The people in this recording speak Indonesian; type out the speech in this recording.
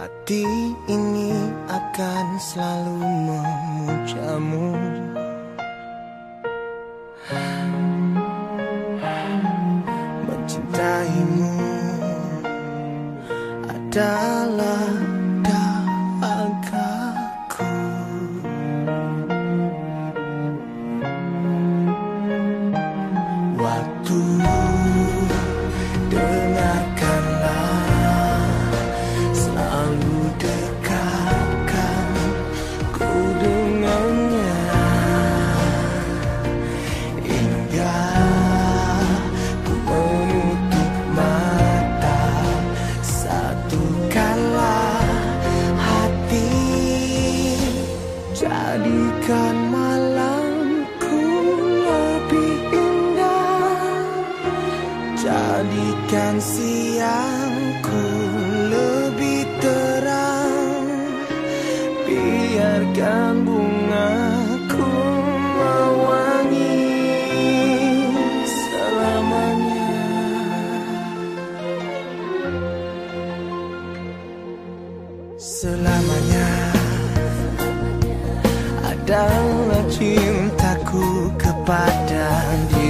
Hati ini akan selalu memujamu. Mencintaimu adalah Jadikan malamku lebih indah. Jadikan siangku lebih terang. Biarkan bungaku mewangi selamanya. Selamanya adalah cintaku kepada dirimu